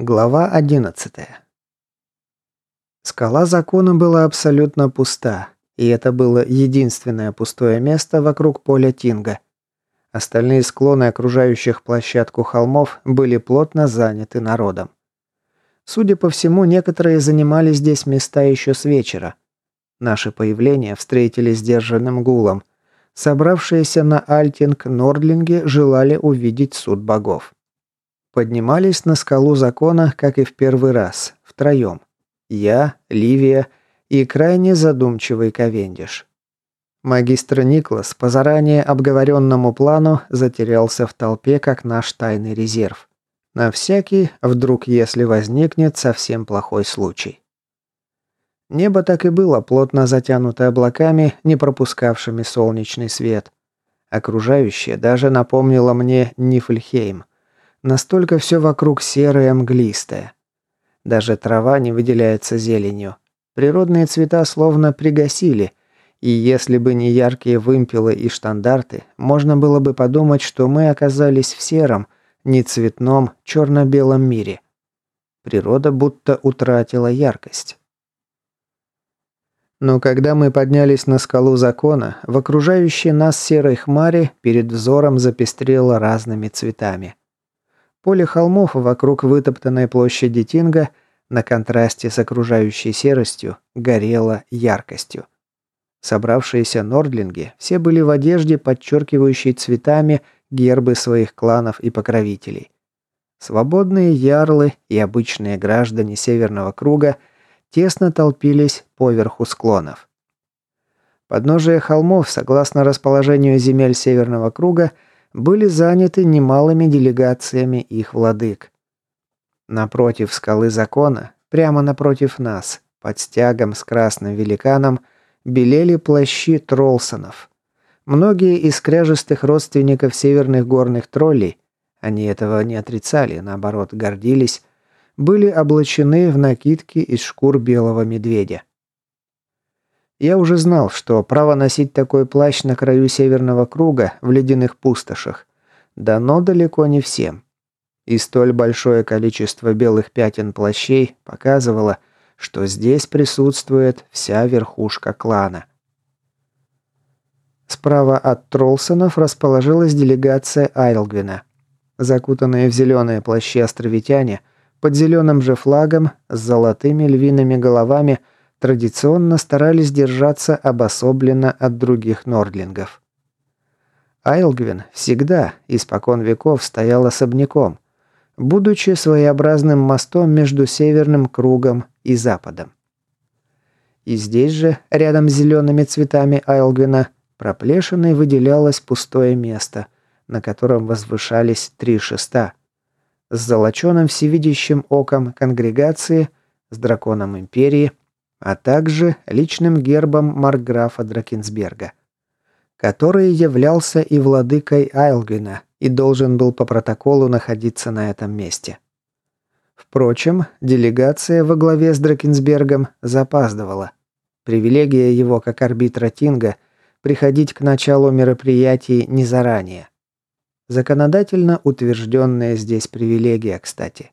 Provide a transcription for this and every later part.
Глава 11. Скала закона была абсолютно пуста, и это было единственное пустое место вокруг поля Тинга. Остальные склоны окружающих площадку холмов были плотно заняты народом. Судя по всему, некоторые занимали здесь места еще с вечера. Наше появление встретили сдержанным гулом. Собравшиеся на Альтинг Нордлинге желали увидеть суд богов. Поднимались на скалу закона, как и в первый раз, втроем. Я, Ливия и крайне задумчивый Ковендиш. Магистр Никлас по заранее обговоренному плану затерялся в толпе, как наш тайный резерв. На всякий, вдруг если возникнет совсем плохой случай. Небо так и было плотно затянуто облаками, не пропускавшими солнечный свет. Окружающее даже напомнило мне Нифльхейм – Настолько все вокруг серое, мглистое. Даже трава не выделяется зеленью. Природные цвета словно пригасили, и если бы не яркие вымпелы и штандарты, можно было бы подумать, что мы оказались в сером, нецветном, черно-белом мире. Природа будто утратила яркость. Но когда мы поднялись на скалу закона, в окружающей нас серой хмаре перед взором запестрело разными цветами. Поле холмов вокруг вытоптанной площади Тинга на контрасте с окружающей серостью горело яркостью. Собравшиеся нордлинги все были в одежде, подчеркивающей цветами гербы своих кланов и покровителей. Свободные ярлы и обычные граждане Северного круга тесно толпились поверху склонов. Подножие холмов, согласно расположению земель Северного круга, были заняты немалыми делегациями их владык. Напротив скалы закона, прямо напротив нас, под стягом с красным великаном, белели плащи тролсонов. Многие из кряжестых родственников северных горных троллей, они этого не отрицали, наоборот, гордились, были облачены в накидки из шкур белого медведя. Я уже знал, что право носить такой плащ на краю Северного круга в ледяных пустошах дано далеко не всем. И столь большое количество белых пятен плащей показывало, что здесь присутствует вся верхушка клана. Справа от Тролсонов расположилась делегация Айлгвина. Закутанные в зеленые плащи островитяне, под зеленым же флагом, с золотыми львиными головами – традиционно старались держаться обособленно от других нордлингов. Айлгвин всегда, испокон веков, стоял особняком, будучи своеобразным мостом между северным кругом и западом. И здесь же, рядом с зелеными цветами Айлгвина, проплешиной выделялось пустое место, на котором возвышались три шеста. С золоченым всевидящим оком конгрегации, с драконом империи – а также личным гербом марграфа Дракенсберга, который являлся и владыкой Айлгвина и должен был по протоколу находиться на этом месте. Впрочем, делегация во главе с Дракенсбергом запаздывала. Привилегия его как арбитра Тинга приходить к началу мероприятий не заранее. Законодательно утвержденная здесь привилегия, кстати.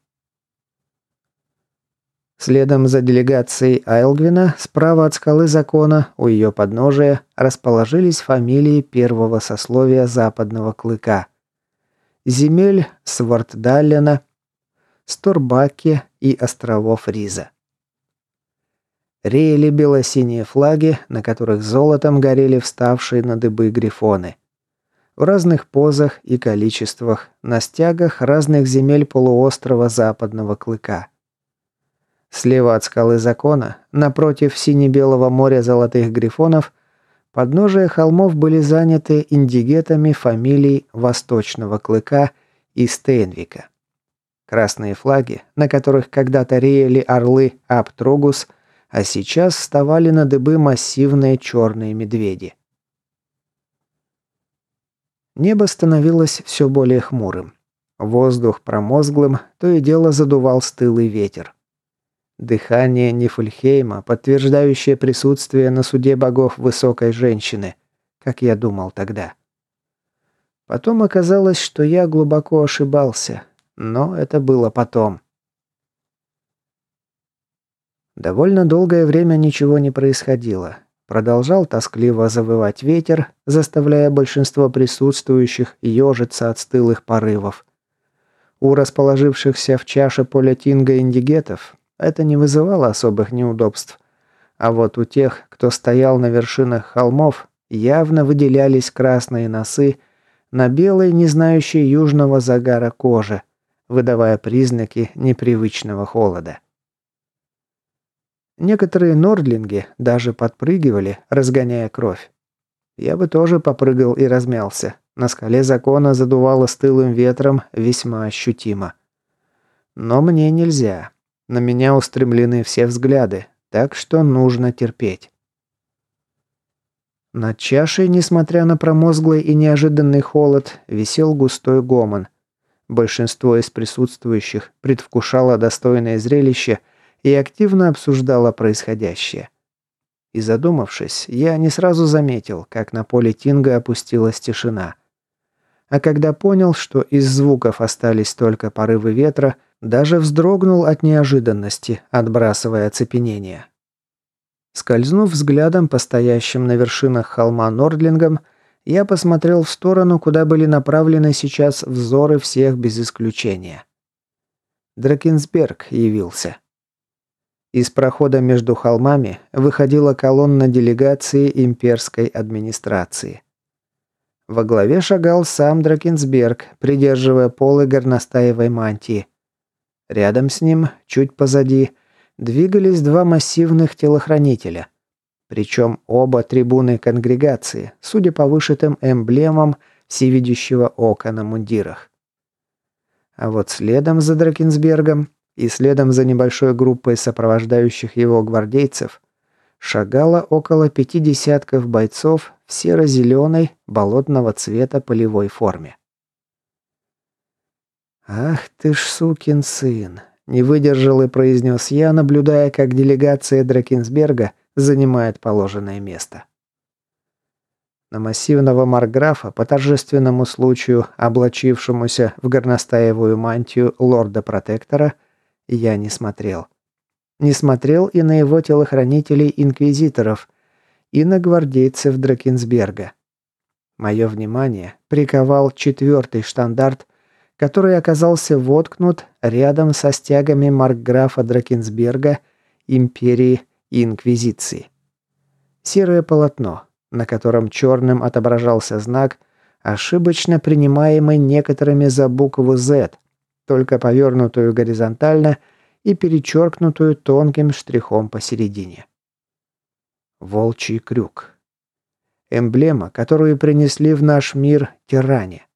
Следом за делегацией Айлгвина, справа от скалы закона, у ее подножия, расположились фамилии первого сословия западного клыка. Земель Свартдаллена, Сторбаки и островов Риза. Реяли бело-синие флаги, на которых золотом горели вставшие на дыбы грифоны. В разных позах и количествах, на стягах разных земель полуострова Западного Клыка. Слева от скалы закона, напротив сине-белого моря золотых грифонов, подножия холмов были заняты индигетами фамилий Восточного Клыка и Стейнвика. Красные флаги, на которых когда-то реяли орлы Аптрогус, а сейчас вставали на дыбы массивные черные медведи. Небо становилось все более хмурым. Воздух промозглым, то и дело задувал стылый ветер. Дыхание Нифльхейма, подтверждающее присутствие на суде богов высокой женщины, как я думал тогда. Потом оказалось, что я глубоко ошибался, но это было потом. Довольно долгое время ничего не происходило. Продолжал тоскливо завывать ветер, заставляя большинство присутствующих ежиться от стылых порывов. У расположившихся в чаше поля Тинга индигетов это не вызывало особых неудобств. А вот у тех, кто стоял на вершинах холмов, явно выделялись красные носы на белой, не знающей южного загара коже, выдавая признаки непривычного холода. Некоторые нордлинги даже подпрыгивали, разгоняя кровь. Я бы тоже попрыгал и размялся. На скале закона задувало стылым ветром весьма ощутимо. Но мне нельзя. На меня устремлены все взгляды, так что нужно терпеть. Над чашей, несмотря на промозглый и неожиданный холод, висел густой гомон. Большинство из присутствующих предвкушало достойное зрелище – и активно обсуждала происходящее. И задумавшись, я не сразу заметил, как на поле Тинга опустилась тишина. А когда понял, что из звуков остались только порывы ветра, даже вздрогнул от неожиданности, отбрасывая оцепенение. Скользнув взглядом по стоящим на вершинах холма Нордлингам, я посмотрел в сторону, куда были направлены сейчас взоры всех без исключения. Дракенсберг явился. Из прохода между холмами выходила колонна делегации имперской администрации. Во главе шагал сам Дракенсберг, придерживая полы горностаевой мантии. Рядом с ним, чуть позади, двигались два массивных телохранителя. Причем оба трибуны конгрегации, судя по вышитым эмблемам всевидящего ока на мундирах. А вот следом за Дракенсбергом и следом за небольшой группой сопровождающих его гвардейцев шагало около пяти десятков бойцов в серо-зеленой болотного цвета полевой форме. «Ах ты ж сукин сын!» – не выдержал и произнес я, наблюдая, как делегация Дракенсберга занимает положенное место. На массивного марграфа по торжественному случаю, облачившемуся в горностаевую мантию лорда-протектора – я не смотрел. Не смотрел и на его телохранителей-инквизиторов, и на гвардейцев Дракенсберга. Мое внимание приковал четвертый штандарт, который оказался воткнут рядом со стягами маркграфа Дракенсберга, Империи Инквизиции. Серое полотно, на котором черным отображался знак, ошибочно принимаемый некоторыми за букву «Z», только повернутую горизонтально и перечеркнутую тонким штрихом посередине. Волчий крюк. Эмблема, которую принесли в наш мир тиране.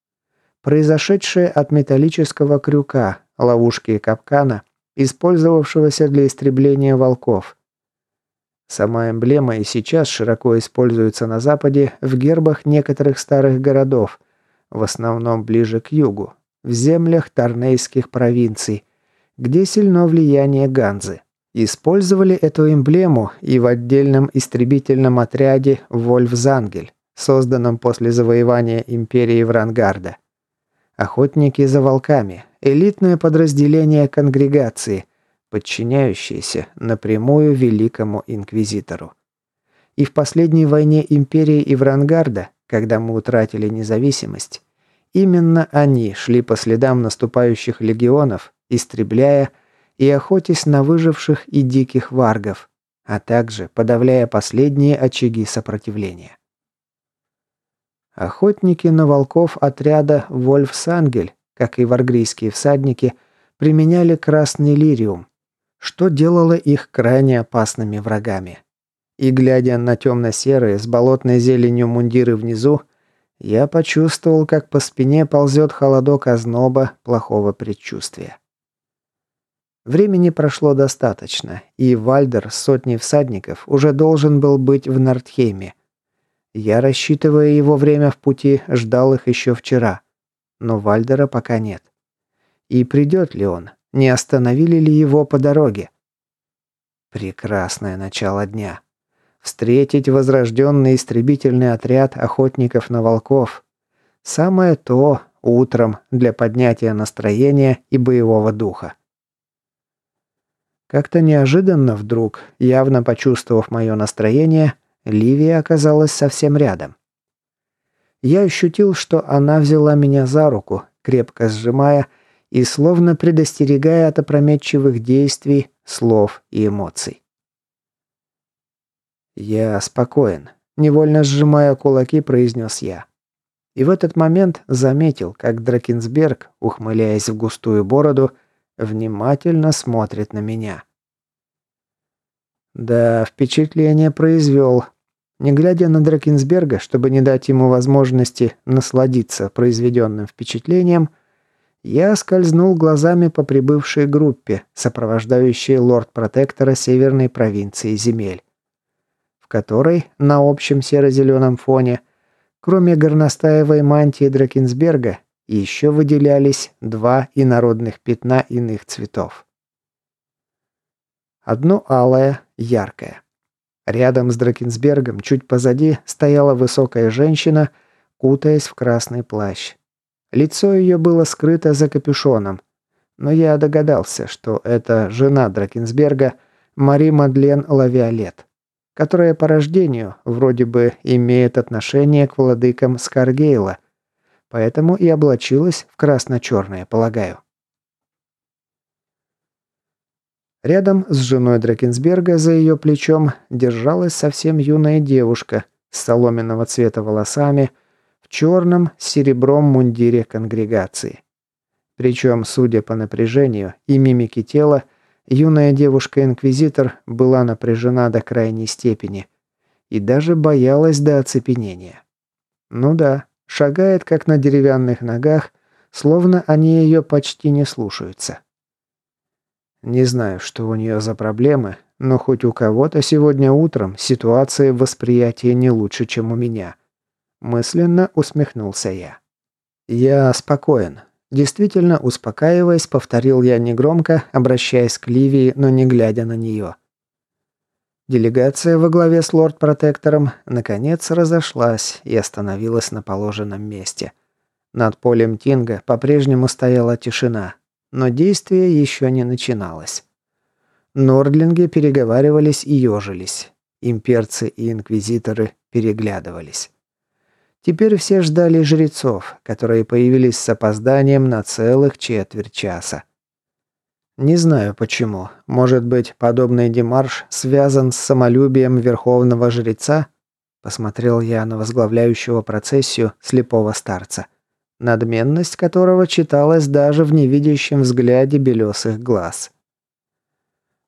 Произошедшая от металлического крюка, ловушки и капкана, использовавшегося для истребления волков. Сама эмблема и сейчас широко используется на Западе в гербах некоторых старых городов, в основном ближе к югу, в землях Торнейских провинций, где сильно влияние Ганзы. Использовали эту эмблему и в отдельном истребительном отряде Вольфзангель, созданном после завоевания империи Врангарда. Охотники за волками – элитное подразделение конгрегации, подчиняющееся напрямую Великому Инквизитору. И в последней войне империи и Врангарда, когда мы утратили независимость, Именно они шли по следам наступающих легионов, истребляя и охотясь на выживших и диких варгов, а также подавляя последние очаги сопротивления. Охотники на волков отряда Вольфсангель, как и варгрийские всадники, применяли красный лириум, что делало их крайне опасными врагами. И глядя на темно-серые с болотной зеленью мундиры внизу, я почувствовал, как по спине ползет холодок озноба плохого предчувствия. Времени прошло достаточно, и Вальдер с сотней всадников уже должен был быть в Нортхейме. Я, рассчитывая его время в пути, ждал их еще вчера. Но Вальдера пока нет. И придет ли он? Не остановили ли его по дороге? Прекрасное начало дня. Встретить возрожденный истребительный отряд охотников на волков. Самое то утром для поднятия настроения и боевого духа. Как-то неожиданно вдруг, явно почувствовав мое настроение, Ливия оказалась совсем рядом. Я ощутил, что она взяла меня за руку, крепко сжимая и словно предостерегая от опрометчивых действий, слов и эмоций. «Я спокоен», – невольно сжимая кулаки, произнес я. И в этот момент заметил, как Дракенсберг, ухмыляясь в густую бороду, внимательно смотрит на меня. Да, впечатление произвел. Не глядя на Дракенсберга, чтобы не дать ему возможности насладиться произведенным впечатлением, я скользнул глазами по прибывшей группе, сопровождающей лорд-протектора северной провинции земель, в которой на общем серо-зеленом фоне, кроме горностаевой мантии Дракенсберга, еще выделялись два инородных пятна иных цветов. Одно алое, яркое. Рядом с Дракенсбергом, чуть позади, стояла высокая женщина, кутаясь в красный плащ. Лицо ее было скрыто за капюшоном, но я догадался, что это жена Дракенсберга, Мари Мадлен Лавиолет, которая по рождению вроде бы имеет отношение к владыкам Скаргейла, поэтому и облачилась в красно-черное, полагаю. Рядом с женой Дракенсберга за ее плечом держалась совсем юная девушка с соломенного цвета волосами в черном с серебром мундире конгрегации. Причем, судя по напряжению и мимике тела, юная девушка-инквизитор была напряжена до крайней степени и даже боялась до оцепенения. Ну да, Шагает, как на деревянных ногах, словно они ее почти не слушаются. Не знаю, что у нее за проблемы, но хоть у кого-то сегодня утром ситуация восприятия не лучше, чем у меня. Мысленно усмехнулся я. Я спокоен. Действительно, успокаиваясь, повторил я негромко, обращаясь к Ливии, но не глядя на нее. Делегация во главе с лорд-протектором наконец разошлась и остановилась на положенном месте. Над полем Тинга по-прежнему стояла тишина, но действие еще не начиналось. Нордлинги переговаривались и ежились. Имперцы и инквизиторы переглядывались. Теперь все ждали жрецов, которые появились с опозданием на целых четверть часа. Не знаю почему. Может быть, подобный демарш связан с самолюбием верховного жреца? Посмотрел я на возглавляющего процессию слепого старца, надменность которого читалась даже в невидящем взгляде белесых глаз.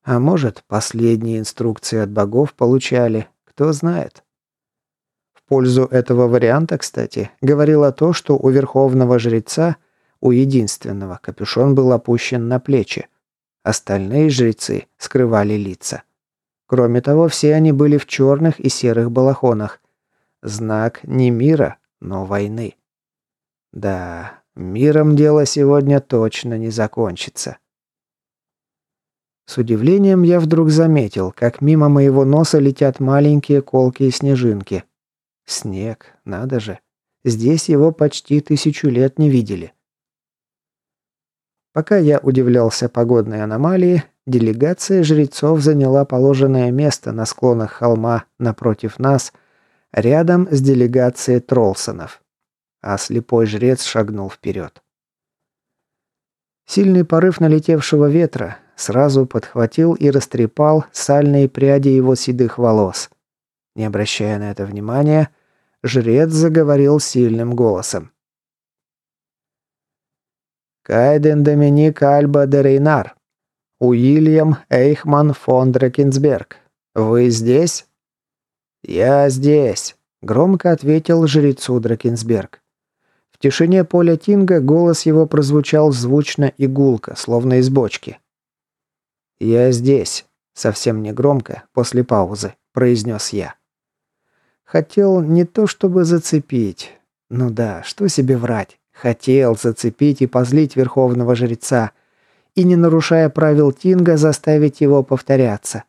А может, последние инструкции от богов получали, кто знает. В пользу этого варианта, кстати, говорило то, что у верховного жреца, у единственного, капюшон был опущен на плечи, Остальные жрецы скрывали лица. Кроме того, все они были в черных и серых балахонах. Знак не мира, но войны. Да, миром дело сегодня точно не закончится. С удивлением я вдруг заметил, как мимо моего носа летят маленькие колкие снежинки. Снег, надо же. Здесь его почти тысячу лет не видели. Пока я удивлялся погодной аномалии, делегация жрецов заняла положенное место на склонах холма напротив нас, рядом с делегацией Тролсонов. А слепой жрец шагнул вперед. Сильный порыв налетевшего ветра сразу подхватил и растрепал сальные пряди его седых волос. Не обращая на это внимания, жрец заговорил сильным голосом. Кайден Доминик Альба де Рейнар. Уильям Эйхман фон Дракенсберг. Вы здесь?» «Я здесь», — громко ответил жрецу Дракенсберг. В тишине поля Тинга голос его прозвучал звучно и гулко, словно из бочки. «Я здесь», — совсем негромко, после паузы, произнес я. Хотел не то чтобы зацепить. Ну да, что себе врать. Хотел зацепить и позлить верховного жреца, и, не нарушая правил Тинга, заставить его повторяться.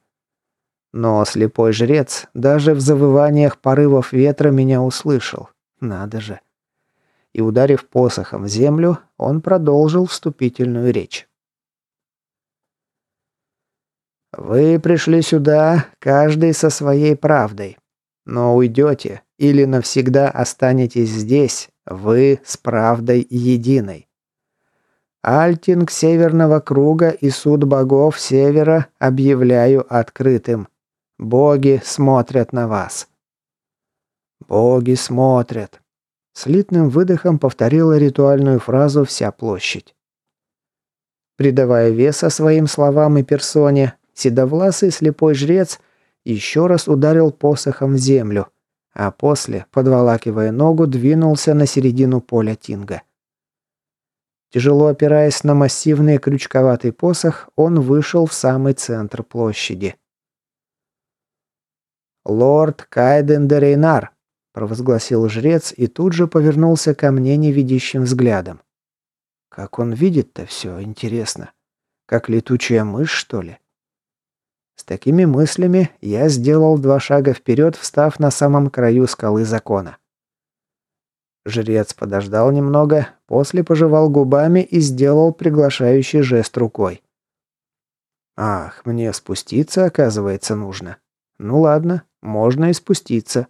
Но слепой жрец даже в завываниях порывов ветра меня услышал. Надо же. И, ударив посохом в землю, он продолжил вступительную речь. Вы пришли сюда, каждый со своей правдой. Но уйдете или навсегда останетесь здесь, вы с правдой единой. Альтинг Северного Круга и Суд Богов Севера объявляю открытым. Боги смотрят на вас. Боги смотрят. Слитным выдохом повторила ритуальную фразу вся площадь. Придавая веса своим словам и персоне, седовласый слепой жрец еще раз ударил посохом в землю, а после, подволакивая ногу, двинулся на середину поля Тинга. Тяжело опираясь на массивный крючковатый посох, он вышел в самый центр площади. «Лорд Кайден де Рейнар», – провозгласил жрец и тут же повернулся ко мне невидящим взглядом. «Как он видит-то все, интересно. Как летучая мышь, что ли?» С такими мыслями я сделал два шага вперед, встав на самом краю скалы закона. Жрец подождал немного, после пожевал губами и сделал приглашающий жест рукой. «Ах, мне спуститься, оказывается, нужно. Ну ладно, можно и спуститься».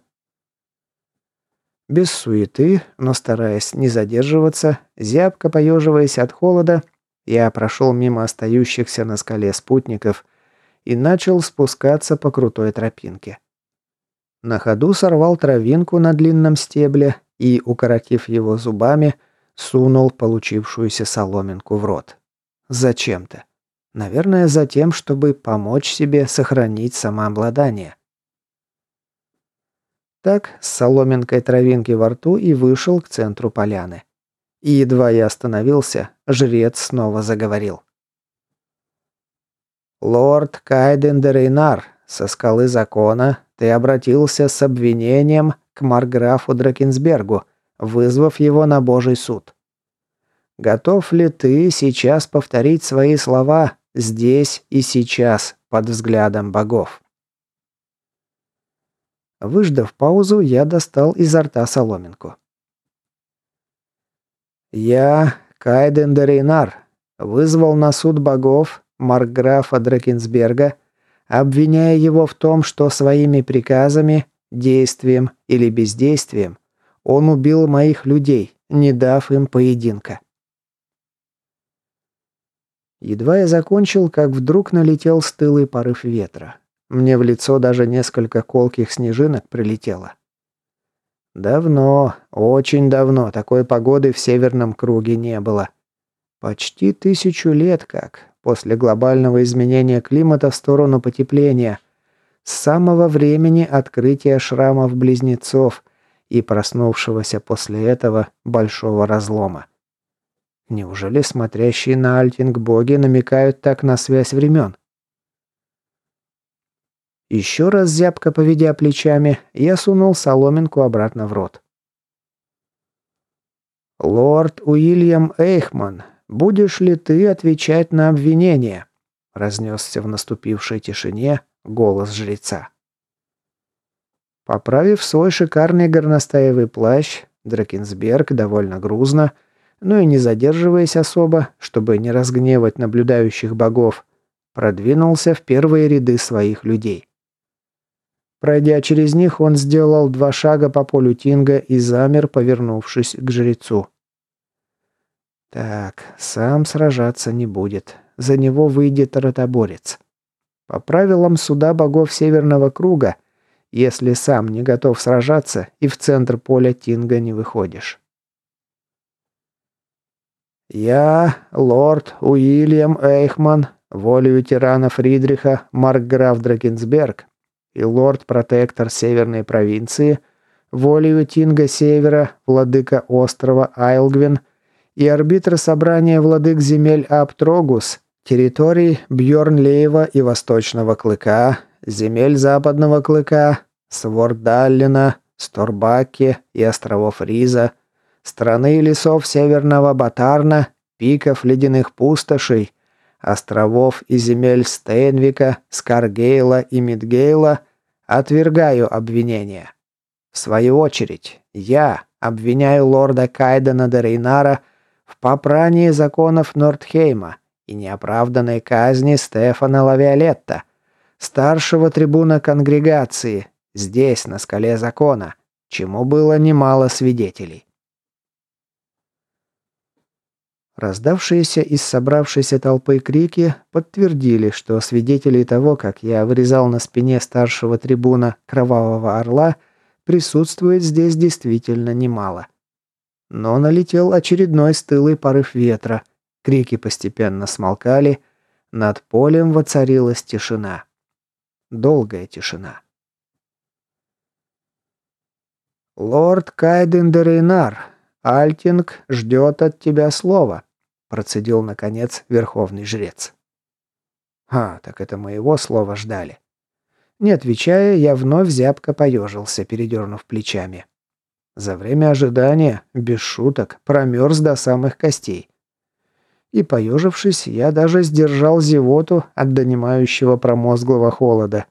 Без суеты, но стараясь не задерживаться, зябко поеживаясь от холода, я прошел мимо остающихся на скале спутников и начал спускаться по крутой тропинке. На ходу сорвал травинку на длинном стебле и, укоротив его зубами, сунул получившуюся соломинку в рот. Зачем-то. Наверное, за тем, чтобы помочь себе сохранить самообладание. Так, с соломинкой травинки во рту и вышел к центру поляны. И едва я остановился, жрец снова заговорил. «Лорд Кайден де Рейнар, со скалы закона ты обратился с обвинением к Марграфу Дракенсбергу, вызвав его на Божий суд. Готов ли ты сейчас повторить свои слова здесь и сейчас под взглядом богов?» Выждав паузу, я достал изо рта соломинку. «Я, Кайден де вызвал на суд богов маркграфа Дракенсберга, обвиняя его в том, что своими приказами, действием или бездействием он убил моих людей, не дав им поединка. Едва я закончил, как вдруг налетел стылый порыв ветра. Мне в лицо даже несколько колких снежинок прилетело. Давно, очень давно такой погоды в северном круге не было. Почти тысячу лет как, после глобального изменения климата в сторону потепления, с самого времени открытия шрамов-близнецов и проснувшегося после этого большого разлома. Неужели смотрящие на Альтинг боги намекают так на связь времен? Еще раз зябко поведя плечами, я сунул соломинку обратно в рот. «Лорд Уильям Эйхман, «Будешь ли ты отвечать на обвинение?» – разнесся в наступившей тишине голос жреца. Поправив свой шикарный горностаевый плащ, Дракенсберг довольно грузно, но и не задерживаясь особо, чтобы не разгневать наблюдающих богов, продвинулся в первые ряды своих людей. Пройдя через них, он сделал два шага по полю Тинга и замер, повернувшись к жрецу. Так, сам сражаться не будет. За него выйдет ротоборец. По правилам суда богов Северного Круга, если сам не готов сражаться и в центр поля Тинга не выходишь. Я, лорд Уильям Эйхман, волею тирана Фридриха Маркграф Дракенсберг и лорд-протектор Северной провинции, волею Тинга Севера, владыка острова Айлгвин – и арбитр собрания владык земель Аптрогус, территорий Бьорнлеева и Восточного Клыка, земель Западного Клыка, Свордаллина, Сторбаки и островов Риза, страны лесов Северного Батарна, пиков ледяных пустошей, островов и земель Стейнвика, Скаргейла и Мидгейла, отвергаю обвинения. В свою очередь, я обвиняю лорда Кайдена де Рейнара в попрании законов Нордхейма и неоправданной казни Стефана Лавиолетта, Старшего трибуна конгрегации. Здесь, на скале закона. Чему было немало свидетелей. Раздавшиеся из собравшейся толпы крики подтвердили, что свидетелей того, как я вырезал на спине старшего трибуна Кровавого Орла, присутствует здесь действительно немало. Но налетел очередной стылый порыв ветра, крики постепенно смолкали, над полем воцарилась тишина. Долгая тишина. «Лорд Кайден Дерейнар, Альтинг ждет от тебя слова», процедил, наконец, верховный жрец. «А, так это моего слова ждали». Не отвечая, я вновь зябко поежился, передернув плечами. За время ожидания, без шуток, промерз до самых костей. И, поежившись, я даже сдержал зевоту от донимающего промозглого холода.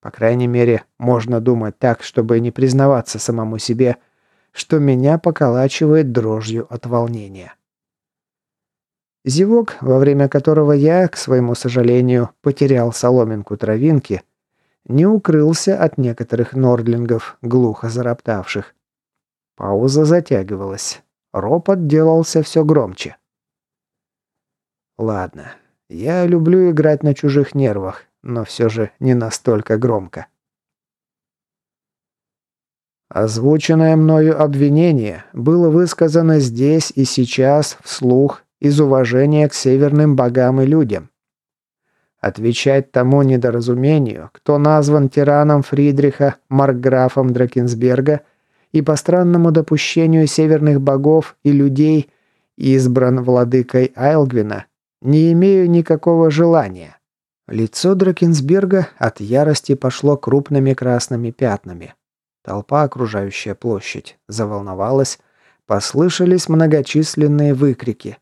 По крайней мере, можно думать так, чтобы не признаваться самому себе, что меня поколачивает дрожью от волнения. Зевок, во время которого я, к своему сожалению, потерял соломинку травинки, не укрылся от некоторых нордлингов, глухо зароптавших. Пауза затягивалась. Ропот делался все громче. Ладно, я люблю играть на чужих нервах, но все же не настолько громко. Озвученное мною обвинение было высказано здесь и сейчас вслух из уважения к северным богам и людям. Отвечать тому недоразумению, кто назван тираном Фридриха Маркграфом Дракенсберга и по странному допущению северных богов и людей избран владыкой Айлгвина, не имею никакого желания. Лицо Дракенсберга от ярости пошло крупными красными пятнами. Толпа, окружающая площадь, заволновалась, послышались многочисленные выкрики.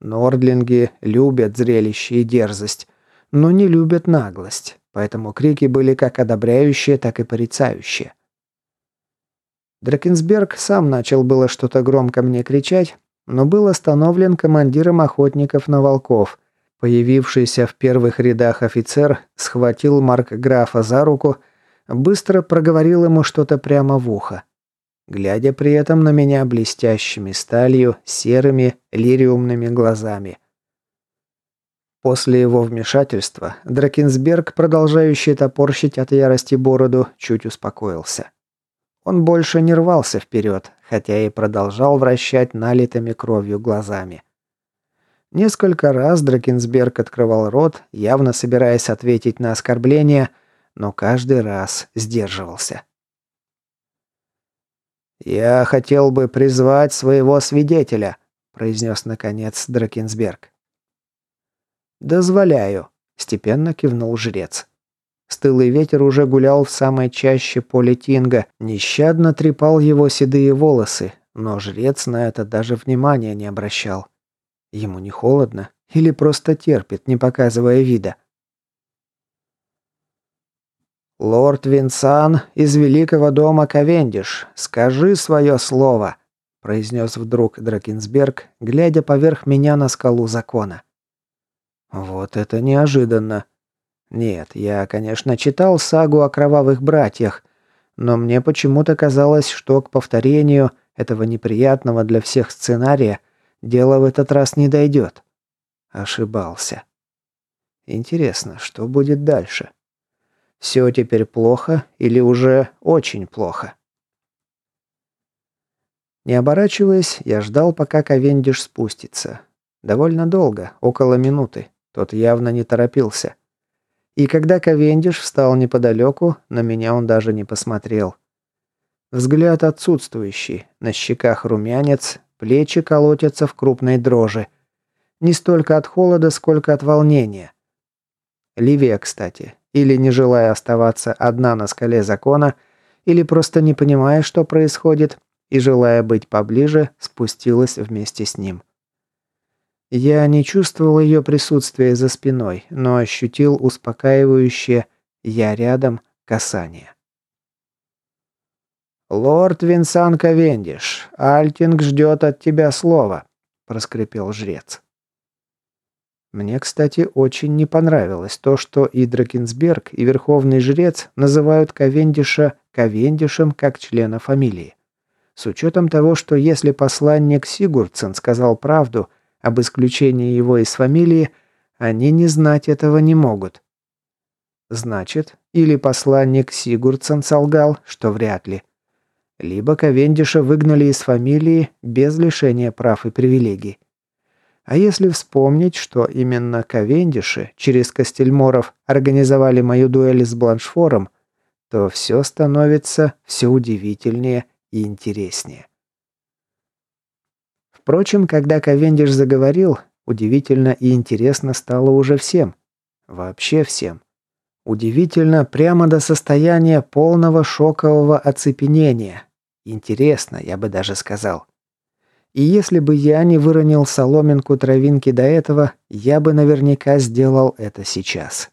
Нордлинги любят зрелище и дерзость, но не любят наглость, поэтому крики были как одобряющие, так и порицающие. Дракенсберг сам начал было что-то громко мне кричать, но был остановлен командиром охотников на волков. Появившийся в первых рядах офицер схватил Марк Графа за руку, быстро проговорил ему что-то прямо в ухо глядя при этом на меня блестящими сталью, серыми, лириумными глазами. После его вмешательства Дракенсберг, продолжающий топорщить от ярости бороду, чуть успокоился. Он больше не рвался вперед, хотя и продолжал вращать налитыми кровью глазами. Несколько раз Дракенсберг открывал рот, явно собираясь ответить на оскорбление, но каждый раз сдерживался. «Я хотел бы призвать своего свидетеля», – произнес наконец Дракенсберг. «Дозволяю», – степенно кивнул жрец. Стылый ветер уже гулял в самой чаще поле Тинга, нещадно трепал его седые волосы, но жрец на это даже внимания не обращал. Ему не холодно или просто терпит, не показывая вида. «Лорд Винсан из Великого дома Ковендиш, скажи свое слово», – произнес вдруг Дракенсберг, глядя поверх меня на скалу закона. «Вот это неожиданно. Нет, я, конечно, читал сагу о кровавых братьях, но мне почему-то казалось, что к повторению этого неприятного для всех сценария дело в этот раз не дойдет. Ошибался. Интересно, что будет дальше?» Все теперь плохо или уже очень плохо? Не оборачиваясь, я ждал, пока Ковендиш спустится. Довольно долго, около минуты. Тот явно не торопился. И когда Ковендиш встал неподалеку, на меня он даже не посмотрел. Взгляд отсутствующий, на щеках румянец, плечи колотятся в крупной дрожи. Не столько от холода, сколько от волнения. Ливия, кстати, или не желая оставаться одна на скале закона, или просто не понимая, что происходит, и желая быть поближе, спустилась вместе с ним. Я не чувствовал ее присутствия за спиной, но ощутил успокаивающее «я рядом» касание. «Лорд Винсан Ковендиш, Альтинг ждет от тебя слова», – проскрипел жрец. Мне, кстати, очень не понравилось то, что и Дракенсберг, и Верховный Жрец называют Ковендиша Ковендишем как члена фамилии. С учетом того, что если посланник Сигурдсен сказал правду об исключении его из фамилии, они не знать этого не могут. Значит, или посланник Сигурдсен солгал, что вряд ли. Либо Ковендиша выгнали из фамилии без лишения прав и привилегий. А если вспомнить, что именно Ковендиши через Костельморов организовали мою дуэль с Бланшфором, то все становится все удивительнее и интереснее. Впрочем, когда Ковендиш заговорил, удивительно и интересно стало уже всем. Вообще всем. Удивительно прямо до состояния полного шокового оцепенения. Интересно, я бы даже сказал. И если бы я не выронил соломинку травинки до этого, я бы наверняка сделал это сейчас.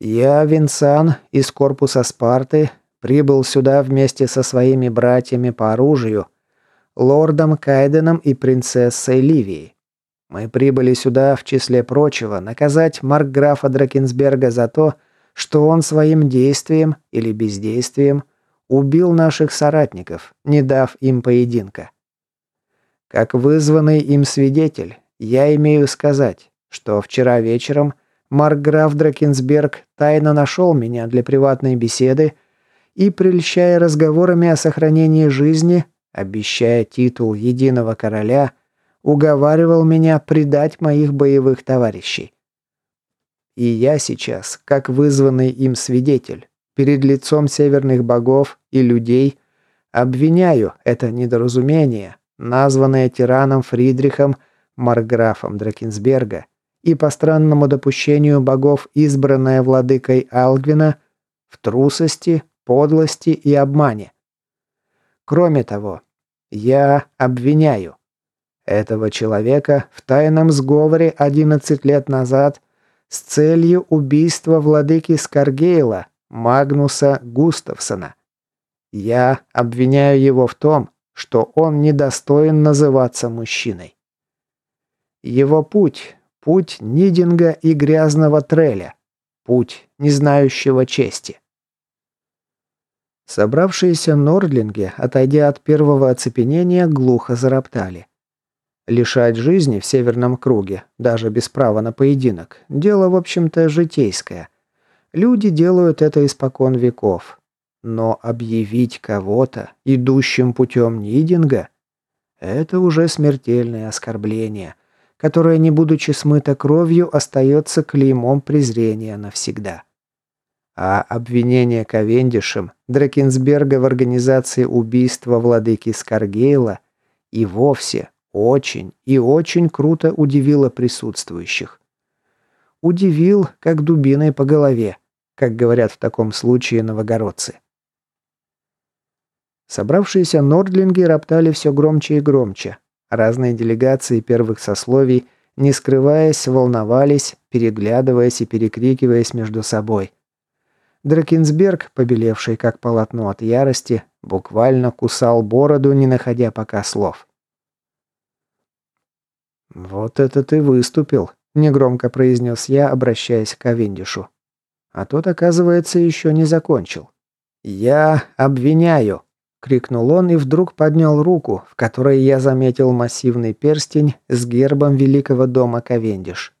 Я, Винсан, из корпуса Спарты, прибыл сюда вместе со своими братьями по оружию, лордом Кайденом и принцессой Ливией. Мы прибыли сюда, в числе прочего, наказать маркграфа Дракенсберга за то, что он своим действием или бездействием убил наших соратников, не дав им поединка. Как вызванный им свидетель, я имею сказать, что вчера вечером маркграф Дракенсберг тайно нашел меня для приватной беседы и, прельщая разговорами о сохранении жизни, обещая титул единого короля, уговаривал меня предать моих боевых товарищей. И я сейчас, как вызванный им свидетель, перед лицом северных богов и людей, обвиняю это недоразумение, названное тираном Фридрихом, марграфом Дракенсберга, и по странному допущению богов, избранное владыкой Алгвина, в трусости, подлости и обмане. Кроме того, я обвиняю этого человека в тайном сговоре 11 лет назад с целью убийства владыки Скаргейла, Магнуса Густавсона. Я обвиняю его в том, что он недостоин называться мужчиной. Его путь – путь Нидинга и грязного треля, путь не знающего чести. Собравшиеся нордлинги, отойдя от первого оцепенения, глухо зароптали. Лишать жизни в Северном круге, даже без права на поединок, дело, в общем-то, житейское. Люди делают это испокон веков. Но объявить кого-то идущим путем Нидинга – это уже смертельное оскорбление, которое, не будучи смыто кровью, остается клеймом презрения навсегда. А обвинение Ковендишем Дракенсберга в организации убийства владыки Скаргейла и вовсе очень и очень круто удивило присутствующих. Удивил, как дубиной по голове, как говорят в таком случае новогородцы. Собравшиеся нордлинги роптали все громче и громче. Разные делегации первых сословий, не скрываясь, волновались, переглядываясь и перекрикиваясь между собой. Дракенсберг, побелевший как полотно от ярости, буквально кусал бороду, не находя пока слов. «Вот это ты выступил», – негромко произнес я, обращаясь к Авендишу. А тот, оказывается, еще не закончил. «Я обвиняю», – крикнул он и вдруг поднял руку, в которой я заметил массивный перстень с гербом великого дома Ковендиш.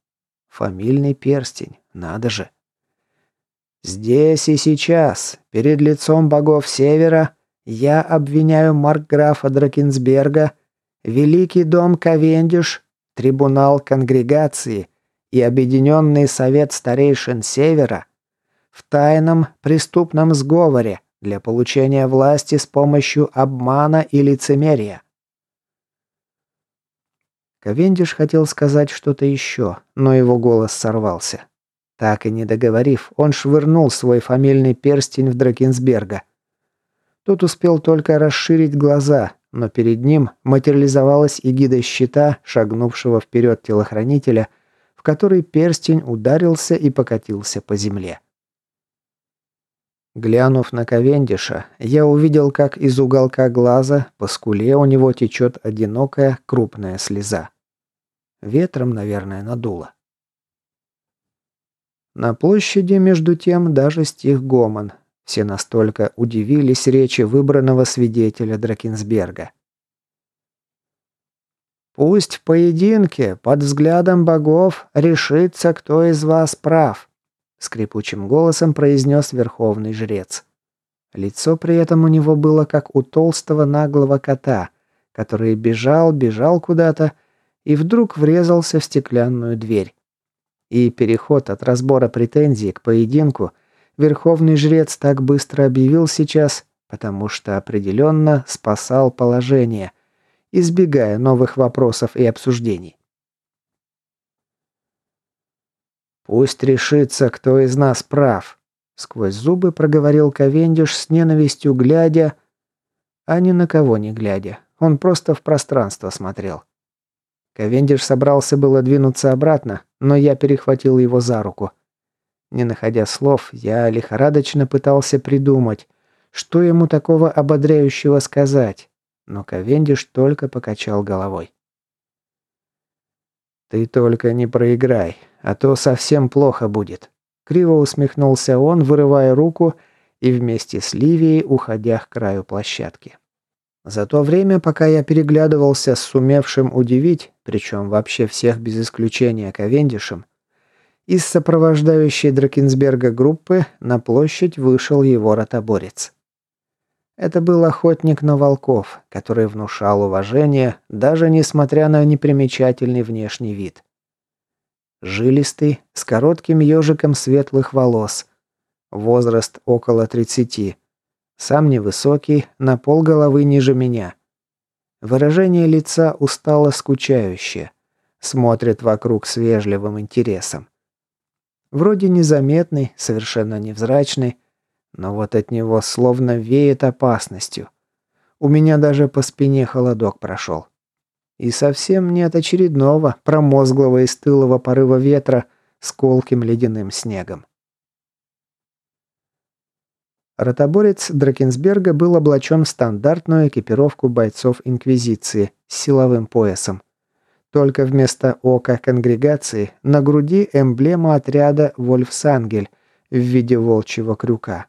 Фамильный перстень, надо же. «Здесь и сейчас, перед лицом богов Севера, я обвиняю маркграфа Дракенсберга, Великий дом Ковендиш Трибунал Конгрегации и Объединенный Совет Старейшин Севера в тайном преступном сговоре для получения власти с помощью обмана и лицемерия. Ковендиш хотел сказать что-то еще, но его голос сорвался. Так и не договорив, он швырнул свой фамильный перстень в Дракенсберга. Тот успел только расширить глаза, но перед ним материализовалась эгида щита, шагнувшего вперед телохранителя, в который перстень ударился и покатился по земле. Глянув на Ковендиша, я увидел, как из уголка глаза по скуле у него течет одинокая крупная слеза. Ветром, наверное, надуло. На площади, между тем, даже стих гомон. Все настолько удивились речи выбранного свидетеля Дракенсберга. «Пусть в поединке, под взглядом богов, решится, кто из вас прав», скрипучим голосом произнес верховный жрец. Лицо при этом у него было как у толстого наглого кота, который бежал, бежал куда-то и вдруг врезался в стеклянную дверь. И переход от разбора претензий к поединку верховный жрец так быстро объявил сейчас, потому что определенно спасал положение, избегая новых вопросов и обсуждений. «Пусть решится, кто из нас прав», — сквозь зубы проговорил Ковендиш с ненавистью, глядя... А ни на кого не глядя. Он просто в пространство смотрел. Ковендиш собрался было двинуться обратно, но я перехватил его за руку. Не находя слов, я лихорадочно пытался придумать, что ему такого ободряющего сказать, но Ковендиш только покачал головой. «Ты только не проиграй, а то совсем плохо будет». Криво усмехнулся он, вырывая руку и вместе с Ливией уходя к краю площадки. За то время, пока я переглядывался с сумевшим удивить, причем вообще всех без исключения Ковендишем, из сопровождающей Дракенсберга группы на площадь вышел его ротоборец. Это был охотник на волков, который внушал уважение, даже несмотря на непримечательный внешний вид. Жилистый, с коротким ежиком светлых волос. Возраст около 30. Сам невысокий, на пол головы ниже меня. Выражение лица устало скучающее. Смотрит вокруг с вежливым интересом. Вроде незаметный, совершенно невзрачный, но вот от него словно веет опасностью. У меня даже по спине холодок прошел. И совсем не от очередного, промозглого и стылого порыва ветра с колким ледяным снегом. Ротоборец Дракенсберга был облачен в стандартную экипировку бойцов Инквизиции с силовым поясом. Только вместо ока конгрегации на груди эмблема отряда Вольфсангель в виде волчьего крюка.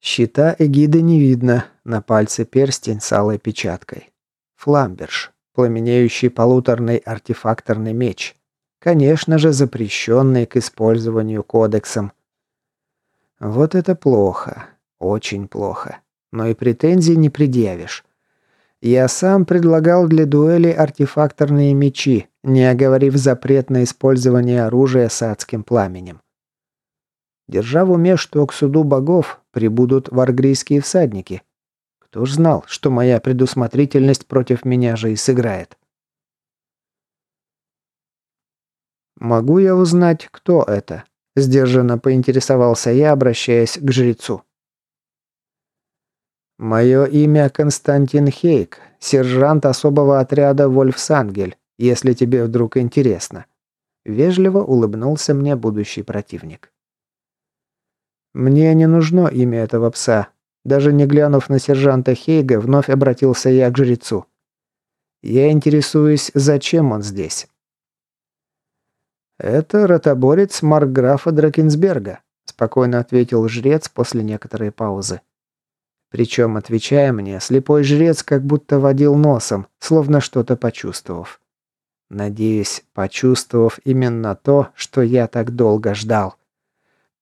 Щита эгиды не видно, на пальце перстень с алой печаткой. Фламберш, пламенеющий полуторный артефакторный меч. Конечно же, запрещенный к использованию кодексом. Вот это плохо. Очень плохо. Но и претензий не предъявишь. Я сам предлагал для дуэли артефакторные мечи, не оговорив запрет на использование оружия с адским пламенем. Держа в уме, что к суду богов прибудут варгрийские всадники. Кто ж знал, что моя предусмотрительность против меня же и сыграет? «Могу я узнать, кто это?» – сдержанно поинтересовался я, обращаясь к жрецу. «Мое имя Константин Хейк, сержант особого отряда Вольфсангель, если тебе вдруг интересно». Вежливо улыбнулся мне будущий противник. «Мне не нужно имя этого пса». Даже не глянув на сержанта Хейга, вновь обратился я к жрецу. «Я интересуюсь, зачем он здесь?» «Это ротоборец Маркграфа Дракенсберга», – спокойно ответил жрец после некоторой паузы. Причем, отвечая мне, слепой жрец как будто водил носом, словно что-то почувствовав. Надеюсь, почувствовав именно то, что я так долго ждал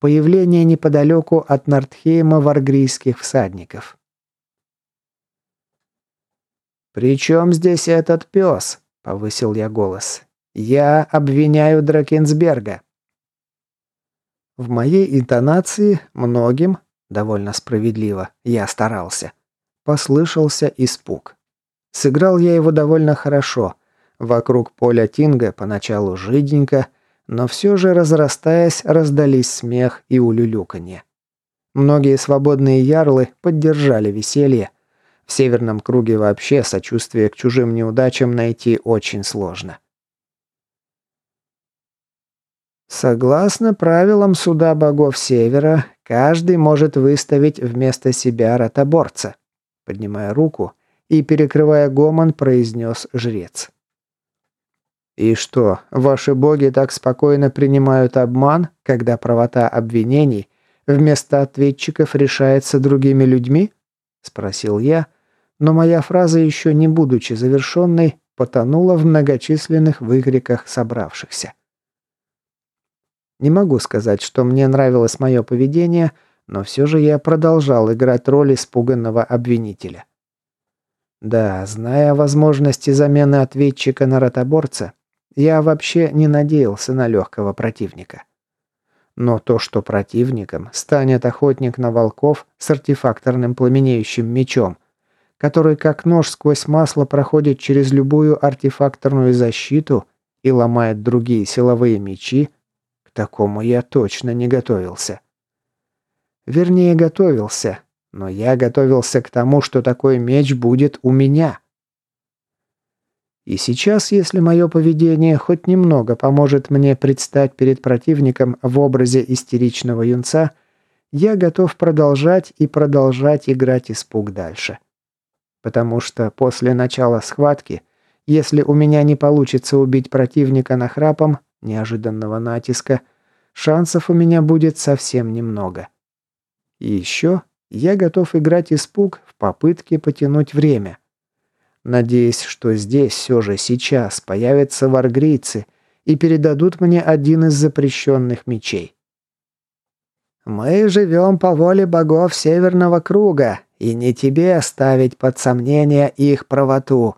появление неподалеку от Нортхейма варгрийских всадников. «При чем здесь этот пес?» – повысил я голос. «Я обвиняю Дракенсберга». В моей интонации многим, довольно справедливо, я старался, послышался испуг. Сыграл я его довольно хорошо. Вокруг поля Тинга поначалу жиденько – но все же, разрастаясь, раздались смех и улюлюканье. Многие свободные ярлы поддержали веселье. В северном круге вообще сочувствие к чужим неудачам найти очень сложно. Согласно правилам суда богов Севера, каждый может выставить вместо себя ротоборца», поднимая руку и, перекрывая гомон, произнес жрец. «И что, ваши боги так спокойно принимают обман, когда правота обвинений вместо ответчиков решается другими людьми?» – спросил я, но моя фраза, еще не будучи завершенной, потонула в многочисленных выкриках собравшихся. Не могу сказать, что мне нравилось мое поведение, но все же я продолжал играть роль испуганного обвинителя. Да, зная возможности замены ответчика на ротоборца, я вообще не надеялся на легкого противника. Но то, что противником станет охотник на волков с артефакторным пламенеющим мечом, который как нож сквозь масло проходит через любую артефакторную защиту и ломает другие силовые мечи, к такому я точно не готовился. Вернее, готовился, но я готовился к тому, что такой меч будет у меня. И сейчас, если мое поведение хоть немного поможет мне предстать перед противником в образе истеричного юнца, я готов продолжать и продолжать играть испуг дальше. Потому что после начала схватки, если у меня не получится убить противника нахрапом, неожиданного натиска, шансов у меня будет совсем немного. И еще я готов играть испуг в попытке потянуть время надеясь, что здесь все же сейчас появятся варгрийцы и передадут мне один из запрещенных мечей. «Мы живем по воле богов Северного Круга, и не тебе ставить под сомнение их правоту»,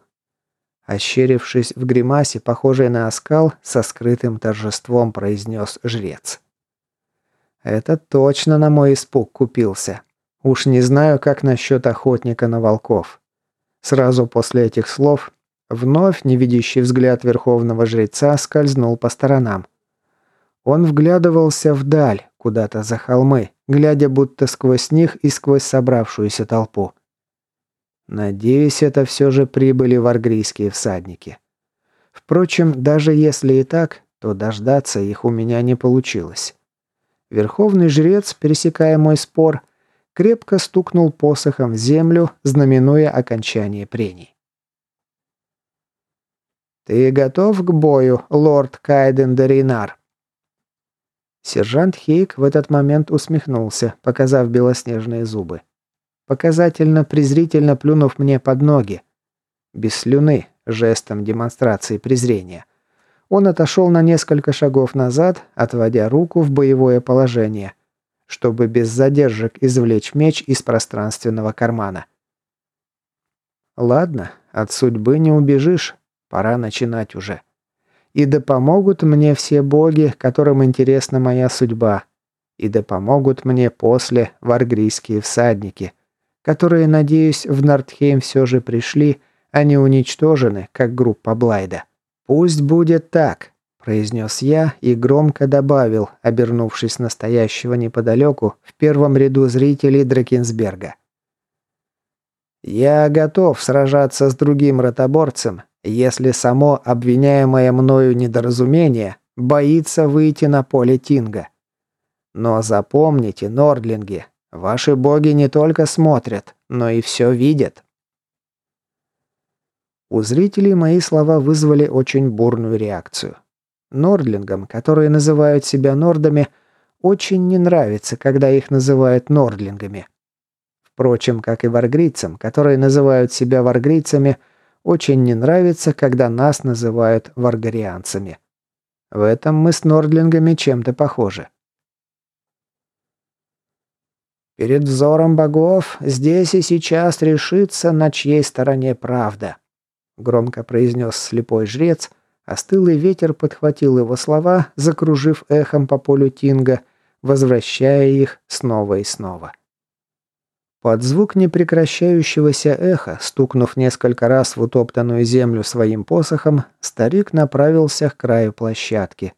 Ощерившись в гримасе, похожей на оскал, со скрытым торжеством произнес жрец. «Это точно на мой испуг купился. Уж не знаю, как насчет охотника на волков. Сразу после этих слов вновь невидящий взгляд верховного жреца скользнул по сторонам. Он вглядывался вдаль, куда-то за холмы, глядя будто сквозь них и сквозь собравшуюся толпу. Надеюсь, это все же прибыли варгрийские всадники. Впрочем, даже если и так, то дождаться их у меня не получилось. Верховный жрец, пересекая мой спор, крепко стукнул посохом в землю, знаменуя окончание прений. «Ты готов к бою, лорд Кайден Даринар?» Сержант Хейк в этот момент усмехнулся, показав белоснежные зубы. Показательно, презрительно плюнув мне под ноги. Без слюны, жестом демонстрации презрения. Он отошел на несколько шагов назад, отводя руку в боевое положение – чтобы без задержек извлечь меч из пространственного кармана. Ладно, от судьбы не убежишь, пора начинать уже. И да помогут мне все боги, которым интересна моя судьба. И да помогут мне после варгрийские всадники, которые, надеюсь, в Нортхейм все же пришли, а не уничтожены, как группа Блайда. Пусть будет так, произнес я и громко добавил, обернувшись настоящего неподалеку, в первом ряду зрителей Дракенсберга. «Я готов сражаться с другим ротоборцем, если само обвиняемое мною недоразумение боится выйти на поле Тинга. Но запомните, Нордлинги, ваши боги не только смотрят, но и все видят». У зрителей мои слова вызвали очень бурную реакцию. Нордлингам, которые называют себя нордами, очень не нравится, когда их называют нордлингами. Впрочем, как и варгрийцам, которые называют себя варгрийцами, очень не нравится, когда нас называют варгарианцами. В этом мы с нордлингами чем-то похожи. Перед взором богов здесь и сейчас решится, на чьей стороне правда, громко произнес слепой жрец – Остылый ветер подхватил его слова, закружив эхом по полю Тинга, возвращая их снова и снова. Под звук непрекращающегося эха, стукнув несколько раз в утоптанную землю своим посохом, старик направился к краю площадки,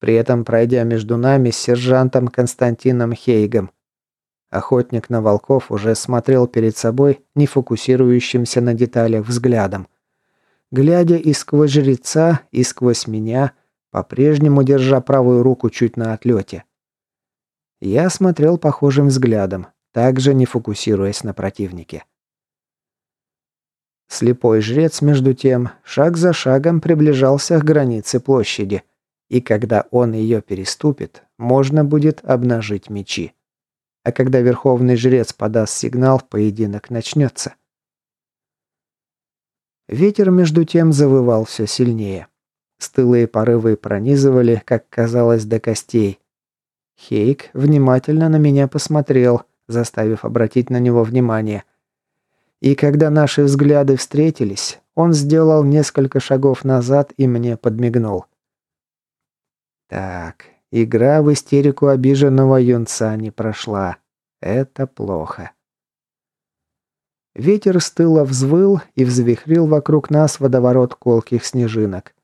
при этом пройдя между нами с сержантом Константином Хейгом. Охотник на волков уже смотрел перед собой, не фокусирующимся на деталях взглядом – глядя и сквозь жреца, и сквозь меня, по-прежнему держа правую руку чуть на отлете. Я смотрел похожим взглядом, также не фокусируясь на противнике. Слепой жрец, между тем, шаг за шагом приближался к границе площади, и когда он ее переступит, можно будет обнажить мечи. А когда верховный жрец подаст сигнал, поединок начнется. Ветер, между тем, завывал все сильнее. Стылые порывы пронизывали, как казалось, до костей. Хейк внимательно на меня посмотрел, заставив обратить на него внимание. И когда наши взгляды встретились, он сделал несколько шагов назад и мне подмигнул. Так, игра в истерику обиженного юнца не прошла. Это плохо. Ветер стыло взвыл и взвихрил вокруг нас водоворот колких снежинок.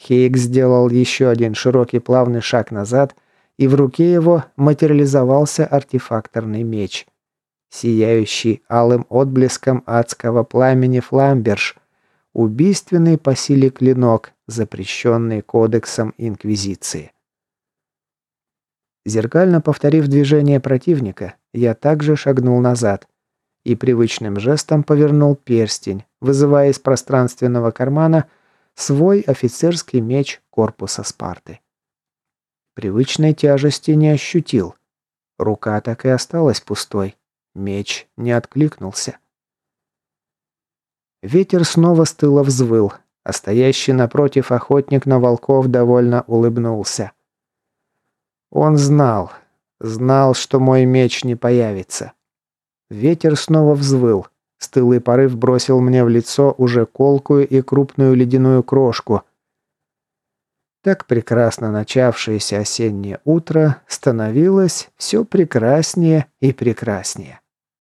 Хейк сделал еще один широкий плавный шаг назад, и в руке его материализовался артефакторный меч, сияющий алым отблеском адского пламени фламберж, убийственный по силе клинок, запрещенный кодексом Инквизиции. Зеркально повторив движение противника, я также шагнул назад – и привычным жестом повернул перстень, вызывая из пространственного кармана свой офицерский меч корпуса Спарты. Привычной тяжести не ощутил. Рука так и осталась пустой. Меч не откликнулся. Ветер снова стыло взвыл, а стоящий напротив охотник на волков довольно улыбнулся. Он знал, знал, что мой меч не появится. Ветер снова взвыл. Стылый порыв бросил мне в лицо уже колкую и крупную ледяную крошку. Так прекрасно начавшееся осеннее утро становилось все прекраснее и прекраснее.